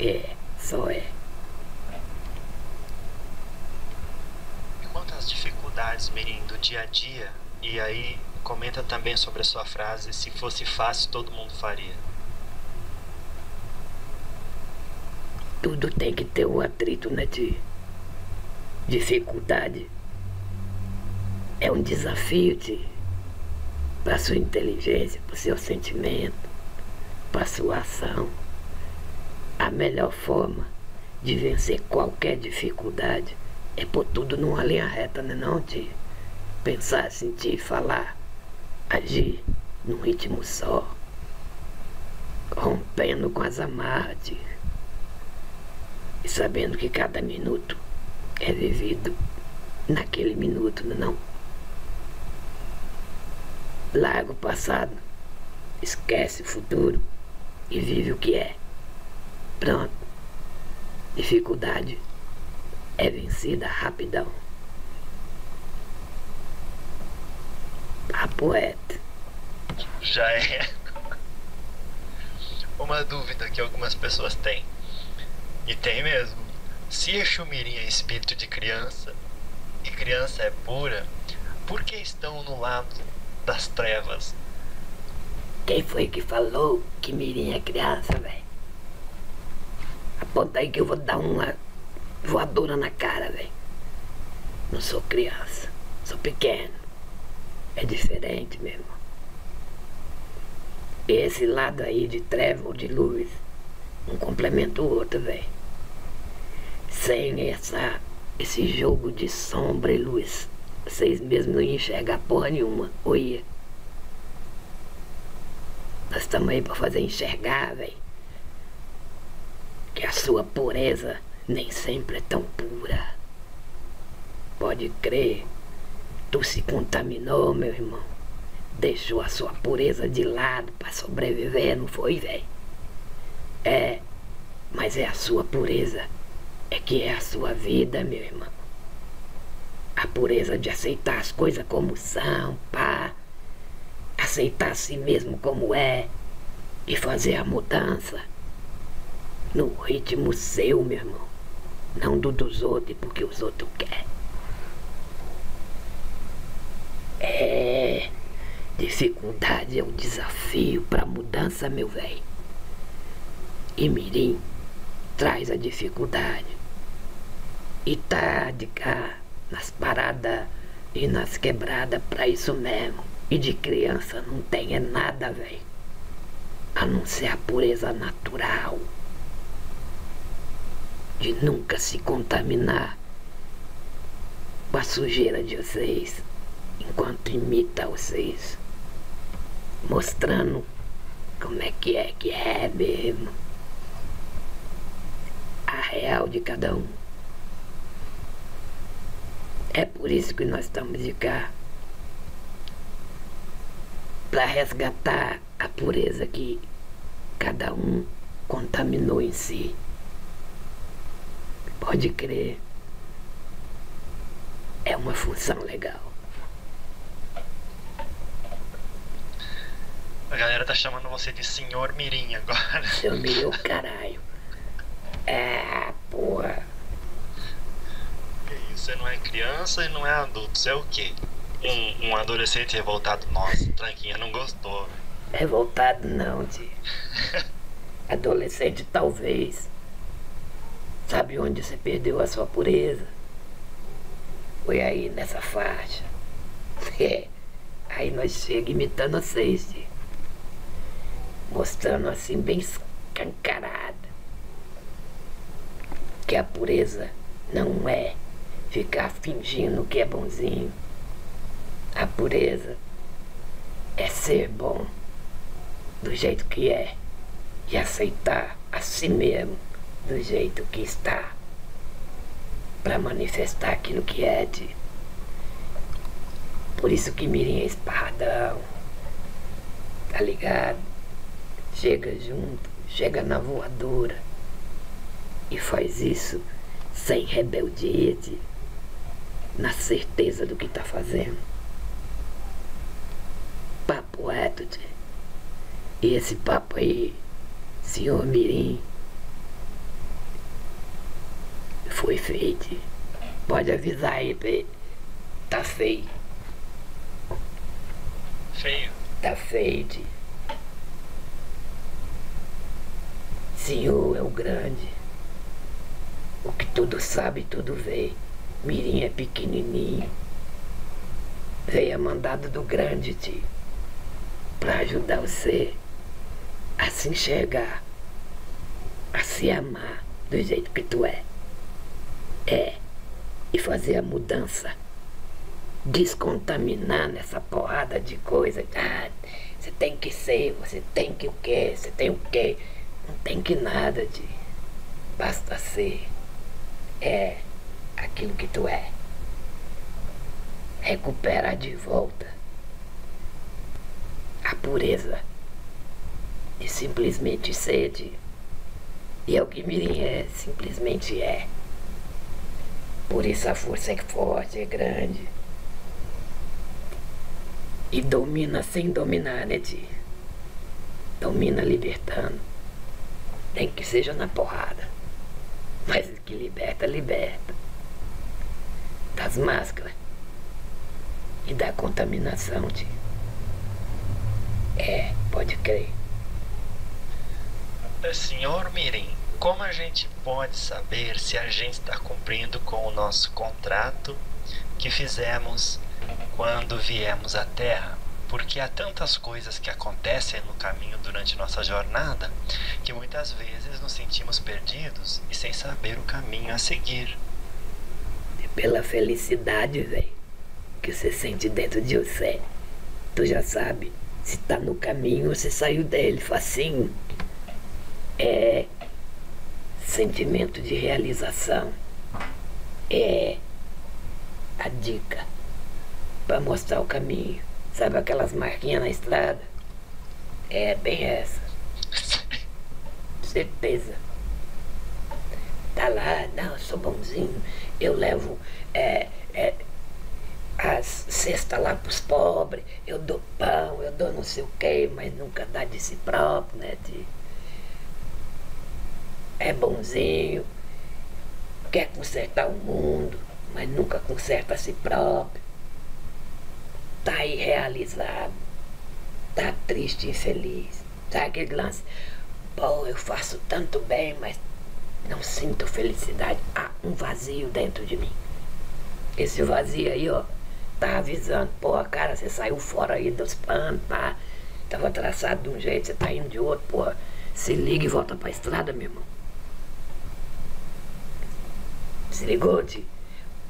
É, só é. Quanto às dificuldades, Mirim, do dia a dia, e aí comenta também sobre a sua frase: se fosse fácil, todo mundo faria. Tudo tem que ter um atrito, né, de dificuldade. É um desafio, de para sua inteligência, para o seu sentimento, para sua ação. A melhor forma de vencer qualquer dificuldade é pôr tudo numa linha reta, né não, tio? Pensar, sentir, falar, agir num ritmo só. Rompendo com as amarras. E sabendo que cada minuto é vivido naquele minuto, né não? Larga o passado, esquece o futuro e vive o que é. Pronto. Dificuldade é vencida rapidão. A poeta. Já é. Uma dúvida que algumas pessoas têm. E tem mesmo. Se Exumirim é espírito de criança e criança é pura, por que estão no lado das trevas? Quem foi que falou que Mirim é criança, velho? Aponta aí que eu vou dar uma voadora na cara, velho. Não sou criança, sou pequeno. É diferente mesmo. Esse lado aí de treva ou de luz, um complementa o outro, velho. Sem essa, esse jogo de sombra e luz, vocês mesmos não iam enxergar porra nenhuma, ou ia. Nós estamos aí pra fazer enxergar, velho. Que a sua pureza nem sempre é tão pura. Pode crer, tu se contaminou, meu irmão. Deixou a sua pureza de lado para sobreviver, não foi, velho? É, mas é a sua pureza, é que é a sua vida, meu irmão. A pureza de aceitar as coisas como são, pá. Aceitar a si mesmo como é e fazer a mudança no ritmo seu, meu irmão. Não do dos outros, porque os outros querem. É. Dificuldade é um desafio para mudança, meu velho. E Mirim traz a dificuldade. E tá de cá nas paradas e nas quebradas para isso mesmo. E de criança não tem é nada, velho. A não ser a pureza natural. De nunca se contaminar com a sujeira de vocês enquanto imita vocês. Mostrando como é que é que é mesmo. A real de cada um. É por isso que nós estamos de cá. Para resgatar a pureza que cada um contaminou em si. Pode crer. É uma função legal. A galera tá chamando você de senhor Mirim agora. Seu Mirim, caralho. É, porra. Você não é criança e não é adulto. Você é o quê? Um, um adolescente revoltado. Nossa, Tranquinha não gostou. Revoltado não, tio. Adolescente talvez. Sabe onde você perdeu a sua pureza? Foi aí nessa faixa. É. Aí nós chegamos imitando vocês, tio mostrando assim bem escancarada que a pureza não é ficar fingindo que é bonzinho. A pureza é ser bom do jeito que é e aceitar a si mesmo do jeito que está para manifestar aquilo que é de. Por isso que Mirim é esparradão, tá ligado? chega junto, chega na voadora e faz isso sem rebeldia, na certeza do que está fazendo. Papo reto, tchê. E esse papo aí, senhor Mirim, foi feito. Pode avisar aí, Pê. Tá feio. Feio? Tá feio, tchê. Senhor é o grande, o que tudo sabe, tudo vê. Mirim é pequenininho. Veio mandado do grande, tio, para ajudar você a se enxergar, a se amar do jeito que tu é. É, e fazer a mudança. Descontaminar nessa porrada de coisa. Ah, você tem que ser, você tem que o quê? Você tem o quê? Não tem que nada de. Basta ser. É aquilo que tu é. Recuperar de volta a pureza de simplesmente ser de. E é o que Mirim é, simplesmente é. Por isso a força é forte, é grande. E domina sem dominar, né, Ti? Domina libertando. Nem que seja na porrada. Mas que liberta, liberta. Das máscaras. E da contaminação, tio. É, pode crer. Senhor Mirim, como a gente pode saber se a gente está cumprindo com o nosso contrato que fizemos quando viemos à Terra? porque há tantas coisas que acontecem no caminho durante nossa jornada que muitas vezes nos sentimos perdidos e sem saber o caminho a seguir. Pela felicidade, velho, que você sente dentro de você, tu já sabe se tá no caminho se saiu dele, facinho. É sentimento de realização. É a dica para mostrar o caminho. Sabe aquelas marquinhas na estrada? É bem essa. Certeza. Tá lá, não, eu sou bonzinho. Eu levo é, é, as cestas lá pros pobres. Eu dou pão, eu dou não sei o que, mas nunca dá de si próprio, né? De, é bonzinho, quer consertar o mundo, mas nunca conserta a si próprio tá irrealizado, tá triste, infeliz. Sabe aquele lance? Pô, eu faço tanto bem, mas não sinto felicidade. Há um vazio dentro de mim. Esse vazio aí, ó, tá avisando, pô, cara, você saiu fora aí dos panos, pá. Tava traçado de um jeito, você tá indo de outro, pô. Se liga e volta pra estrada, meu irmão. Se ligou, tio?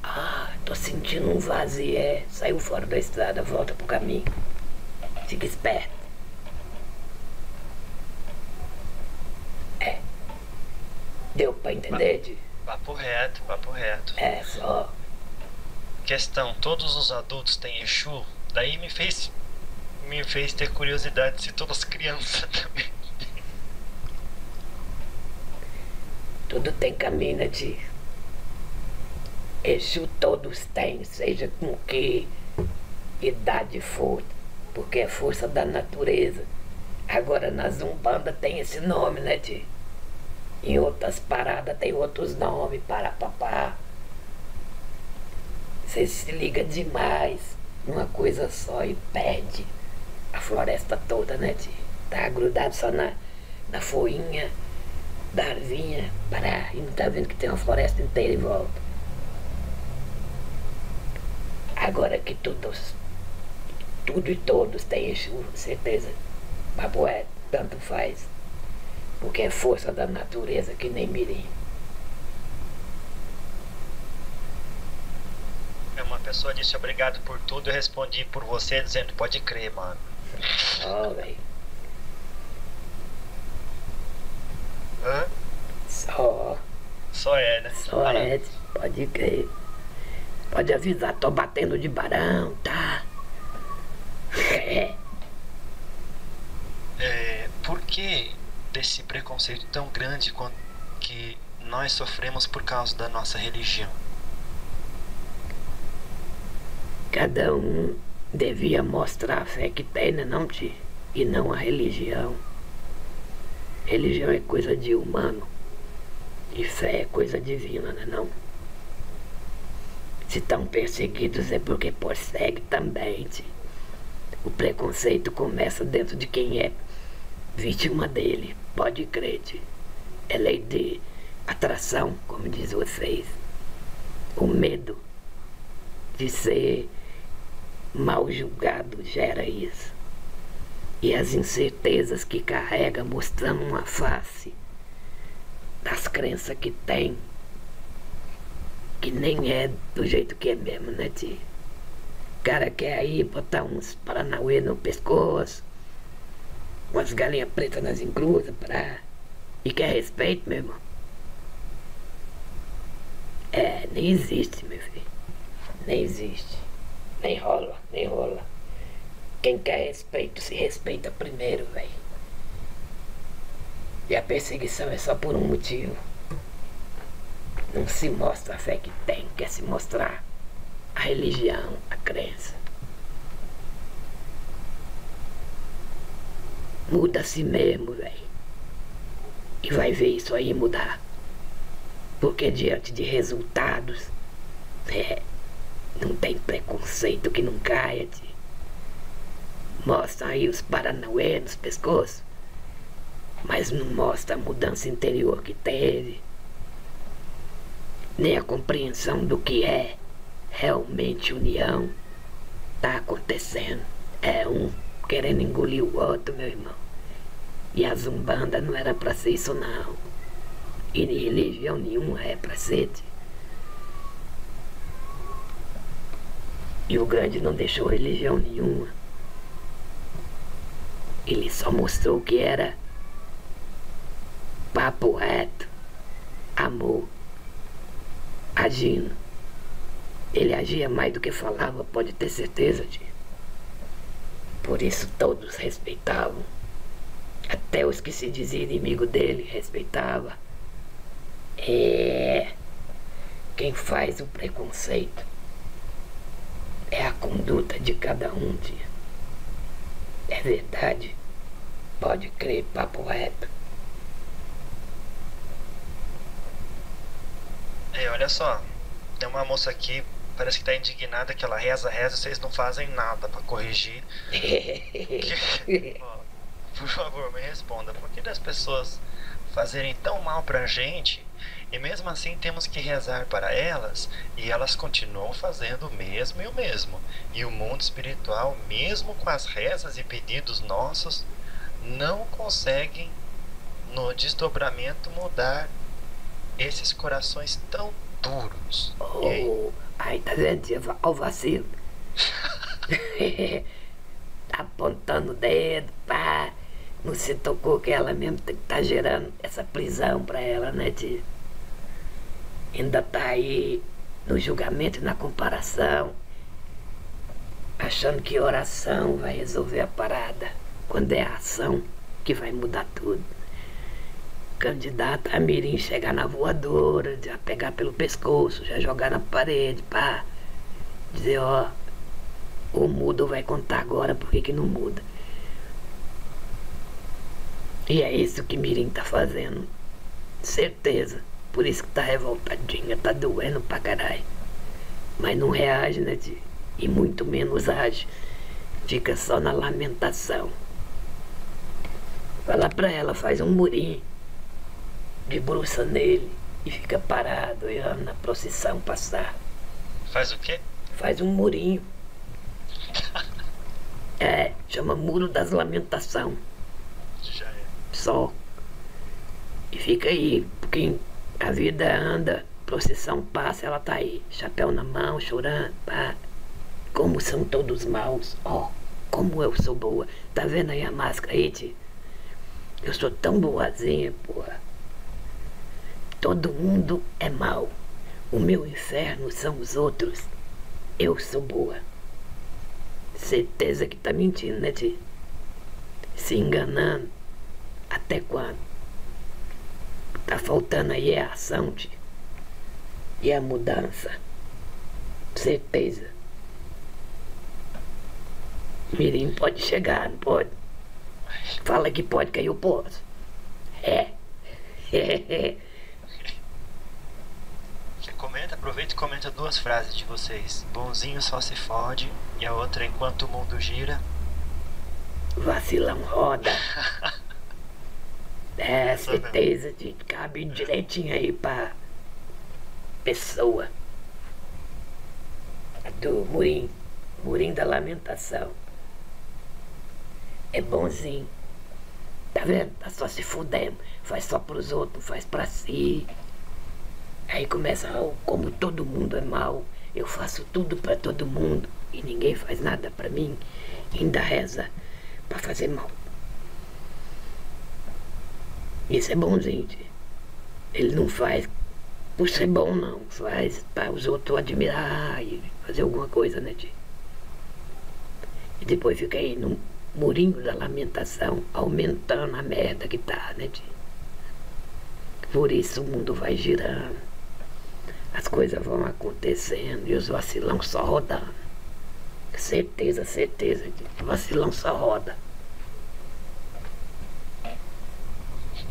Ah, tô sentindo um vazio, é. Saiu fora da estrada, volta pro caminho. Fica esperto. É. Deu pra entender, tio? Papo reto, papo reto. É, só. Questão, todos os adultos têm Exu? Daí me fez. Me fez ter curiosidade se todas as crianças também. Tudo tem caminho, né, tio? Exu todos têm, seja com que idade for, porque é força da natureza. Agora na Zumbanda tem esse nome, né, tio? Em outras paradas tem outros nomes, para papá. Você se liga demais numa coisa só e perde a floresta toda, né, tio? Tá grudado só na, na folhinha da arvinha, para e não tá vendo que tem uma floresta inteira em volta. Agora que todos, tudo e todos têm certeza. Papo tanto faz. Porque é força da natureza que nem mirim. Uma pessoa disse obrigado por tudo, eu respondi por você dizendo pode crer, mano. Velho. Hã? Só, Só é, né? só é, pode crer. Pode avisar, tô batendo de barão, tá? É. É, por que desse preconceito tão grande que nós sofremos por causa da nossa religião? Cada um devia mostrar a fé que tem, né, não, tio? E não a religião. Religião é coisa de humano. E fé é coisa divina, né, não? Se estão perseguidos é porque persegue também, tio. O preconceito começa dentro de quem é vítima dele. Pode crer. É lei de atração, como diz vocês. O medo de ser mal julgado gera isso. E as incertezas que carrega mostrando uma face das crenças que tem, que nem é do jeito que é mesmo, né, tio? Cara quer aí botar uns paranauê no pescoço, umas galinhas pretas nas encruzas pra... e quer respeito, meu irmão. É, nem existe, meu filho. Nem existe. Nem rola, nem rola. Quem quer respeito se respeita primeiro, velho. E a perseguição é só por um motivo. Não se mostra a fé que tem, quer se mostrar a religião, a crença. Muda a si mesmo, velho. E vai ver isso aí mudar. Porque diante de resultados, é, não tem preconceito que não caia. Mostra aí os paranauê nos pescoços, mas não mostra a mudança interior que teve, nem a compreensão do que é realmente união. Tá acontecendo. É um querendo engolir o outro, meu irmão. E a zumbanda não era pra ser isso, não. E religião nenhuma é pra ser. E o grande não deixou religião nenhuma. Ele só mostrou que era papo reto, amor, agindo. Ele agia mais do que falava, pode ter certeza, tio. Por isso todos respeitavam. Até os que se diziam inimigo dele respeitava. É. Quem faz o preconceito é a conduta de cada um, tia. É verdade. Pode crer, papo reto. É, olha só. Tem uma moça aqui, parece que tá indignada que ela reza, reza, vocês não fazem nada pra corrigir. Ó, por favor, me responda. Por que das pessoas fazerem tão mal pra gente E mesmo assim temos que rezar para elas e elas continuam fazendo o mesmo e o mesmo. E o mundo espiritual, mesmo com as rezas e pedidos nossos, não conseguem no desdobramento mudar esses corações tão duros. Oh, aí tá vendo? Olha o vacilo. tá apontando o dedo, pá. Não se tocou que ela mesmo tá gerando essa prisão pra ela, né, tia? ainda está aí no julgamento na comparação, achando que oração vai resolver a parada, quando é a ação que vai mudar tudo. Candidato a Mirim chegar na voadora, já pegar pelo pescoço, já jogar na parede, pá. Dizer, ó, o mudo vai contar agora, por que, que não muda? E é isso que Mirim tá fazendo. Certeza. Por isso que tá revoltadinha, tá doendo pra caralho. Mas não reage, né, tia? E muito menos age. Fica só na lamentação. Fala pra ela, faz um murinho. Debruça nele e fica parado olhando na procissão passar. Faz o quê? Faz um murinho. é, chama Muro das Lamentação. Só. E fica aí, porque a vida anda, procissão passa, ela tá aí, chapéu na mão, chorando, pá. Como são todos maus, ó, oh, como eu sou boa. Tá vendo aí a máscara aí, tio? Eu sou tão boazinha, porra. Todo mundo é mau. O meu inferno são os outros. Eu sou boa. Certeza que tá mentindo, né, tio? Se enganando. Até quando? Tá faltando aí é a ação, tio. E a mudança. Certeza. Mirim pode chegar, não pode? Fala que pode, que eu posso. É. comenta, aproveita e comenta duas frases de vocês. Bonzinho só se fode. E a outra, enquanto o mundo gira. Vacilão roda. É, certeza de cabe direitinho aí pra pessoa. Do Murim. Murim da Lamentação. É bonzinho. Tá vendo? Tá só se fudendo. Faz só pros outros, faz pra si. Aí começa, oh, como todo mundo é mal, eu faço tudo pra todo mundo e ninguém faz nada pra mim. Ainda reza pra fazer mal. Isso é bom, gente. Ele não faz por ser bom, não. Faz para os outros admirar e fazer alguma coisa, né, tio? E depois fica aí no murinho da lamentação, aumentando a merda que tá, né, tio? Por isso o mundo vai girando. As coisas vão acontecendo e os vacilão só rodando. Certeza, certeza, tio. vacilão só roda.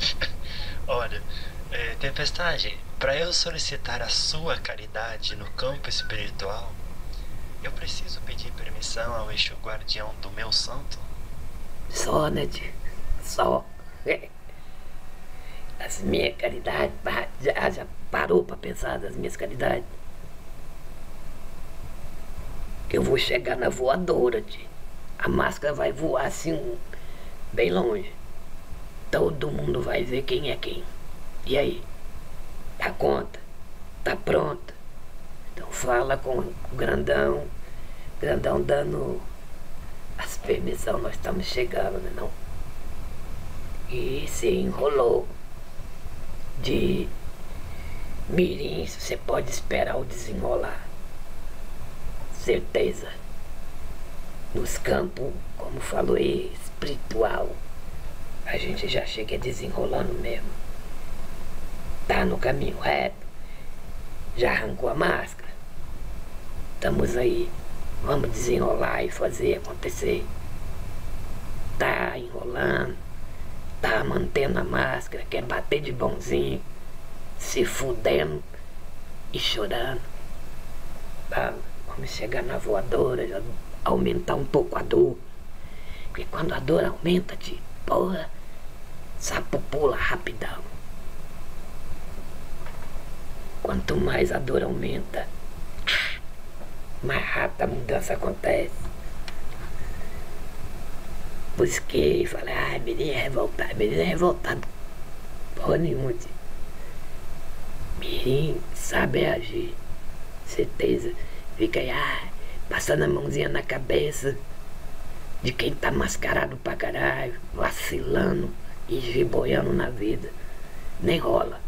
Olha, é, Tempestade, para eu solicitar a sua caridade no campo espiritual, eu preciso pedir permissão ao eixo guardião do meu santo? Só, né, Só. As minhas caridades, já, já parou para pensar das minhas caridades? Eu vou chegar na voadora, tio. A máscara vai voar assim, bem longe. Todo mundo vai ver quem é quem. E aí? Tá conta? Tá pronta? Então fala com o grandão. Grandão dando as permissões, nós estamos chegando, né não? E se enrolou de mirins, você pode esperar o desenrolar. Certeza. Nos campos, como falou aí, espiritual a gente já chega desenrolando mesmo. Tá no caminho reto, já arrancou a máscara. Estamos aí, vamos desenrolar e fazer acontecer. Tá enrolando, tá mantendo a máscara, quer bater de bonzinho, se fudendo e chorando. Tá, vamos chegar na voadora, aumentar um pouco a dor. Porque quando a dor aumenta, de porra, Sapo pula rapidão. Quanto mais a dor aumenta, mais rápido a mudança acontece. Busquei, falei, ai, revoltado, menino é revoltado. Porra nenhuma. Mirim sabe agir. Certeza. Fica aí, ah, passando a mãozinha na cabeça de quem tá mascarado pra caralho, vacilando e jiboiando na vida. Nem rola.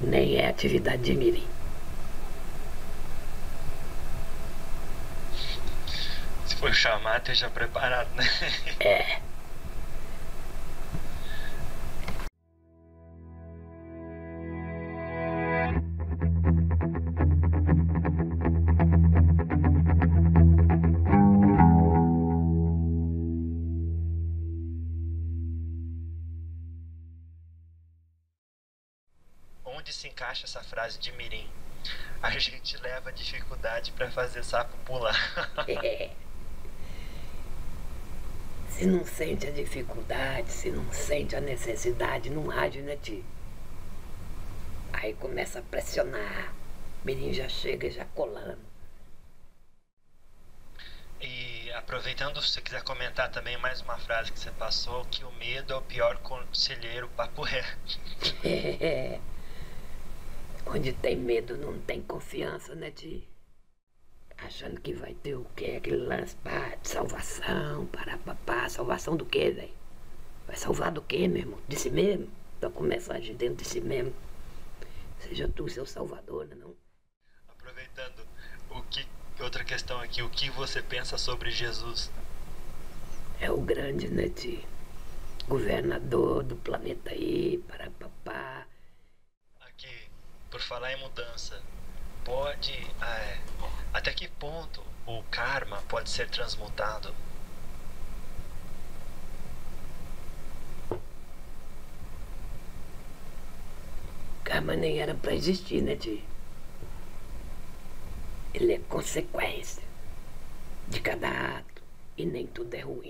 Nem é atividade de mirim. Se for chamar, esteja preparado, né? É. se encaixa essa frase de mirim? A gente leva dificuldade pra fazer sapo pular. Se não sente a dificuldade, se não sente a necessidade, não age, né, tio? Aí começa a pressionar. Mirim já chega já colando. E aproveitando, se você quiser comentar também mais uma frase que você passou, que o medo é o pior conselheiro papo reto. Onde tem medo não tem confiança, né, tio? Achando que vai ter o quê? Aquele lance pá, de salvação, para papá. Salvação do quê, velho? Vai salvar do quê, meu irmão? De si mesmo? Então começa a agir dentro de si mesmo. Seja tu seu salvador, né, não? Aproveitando, o que outra questão aqui, o que você pensa sobre Jesus? É o grande, né, tio? Governador do planeta aí, para papá. Por falar em mudança, pode. é, até que ponto o karma pode ser transmutado? Karma nem era pra existir, né, tio? Ele é consequência de cada ato e nem tudo é ruim.